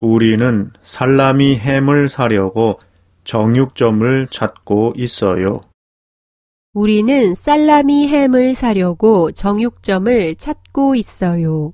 우리는 살라미 햄을 사려고 정육점을 찾고 있어요. 우리는 살라미 햄을 사려고 정육점을 찾고 있어요.